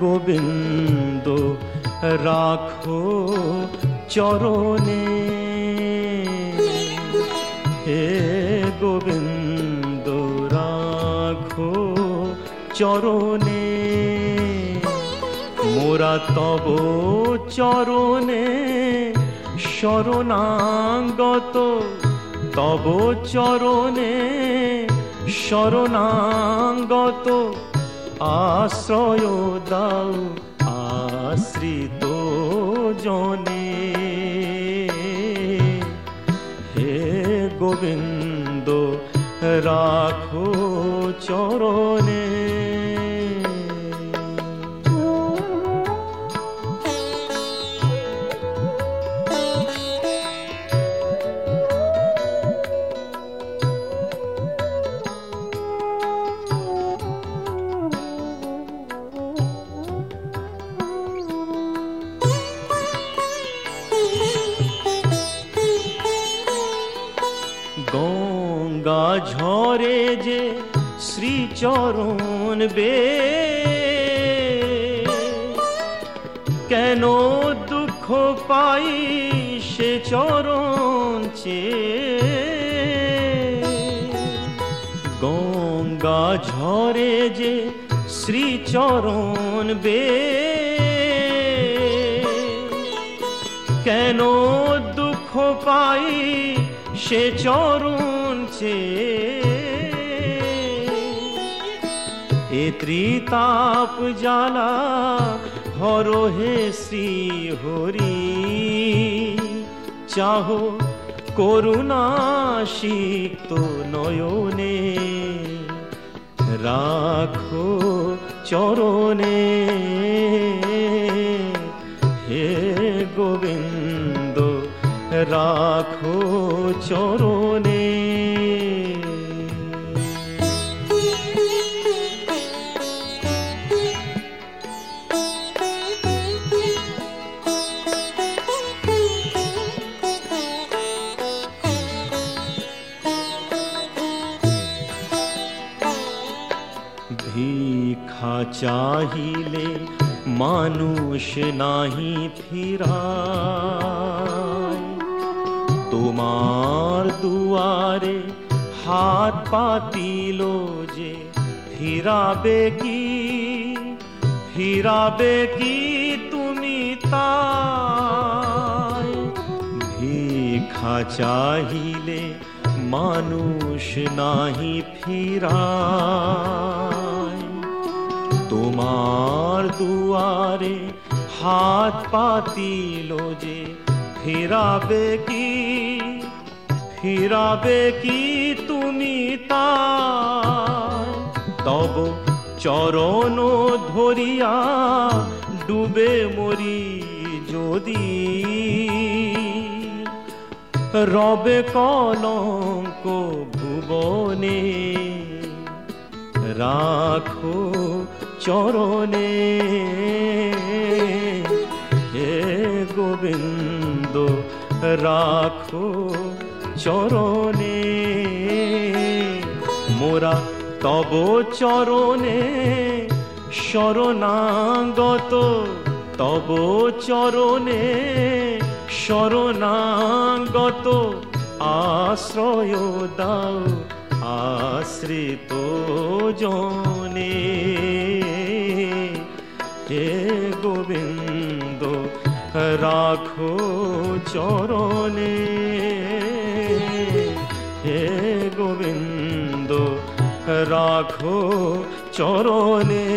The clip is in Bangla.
গোবিন্দ রাখো চরণে। হে গোবিন্দ রাখো চরণে। মোরা তব চরণে শরণাগত তব চরণে শরণাগত। আশ্রয় দাও আশ্রিত জনে হে গোবিন্দ রাখো চরণে গঙ্গা ঝরে যে শ্রীচরণ বে। কেন দুঃখ পাই সে চরণ চে? গঙ্গা ঝরে যে শ্রীচরণ বে। কেন দুঃখ পাই সে চরণ চে এ ত্রিতাপ জ্বালা হর হে শ্রী হরি। চাহ করুণা সিক্ত নয়নে, রাখো চরণে। হে গোবিন্দ, রাখো চরণে। ভিক্ষা চাহিলে মানুষ নাহি ফিরায় তোমার দুয়ারে হাত পাতিল যে ফিরাবে কি ফিরাবে কি তুমি তাই ভিক্ষা চাহিলে মানুষ নাহি ফিরায় তোমার দুয়ারে হাত পাতিল যে ফিরাবে কি? ফিরাবে কি তুমি তাই তব চরণ ধরিয়া ডুবে মরি যদি। রবে কলঙ্ক ভুবনে রাখো চরণে। হে গোবিন্দ, রাখো চরণে। মোরা তব চরণে শরণাগত, তব চরণে শরণাগত। আশ্রয় দাও আশ্রিত জনে। হে গোবিন্দ রাখো চরণে হে গোবিন্দ রাখো চরণে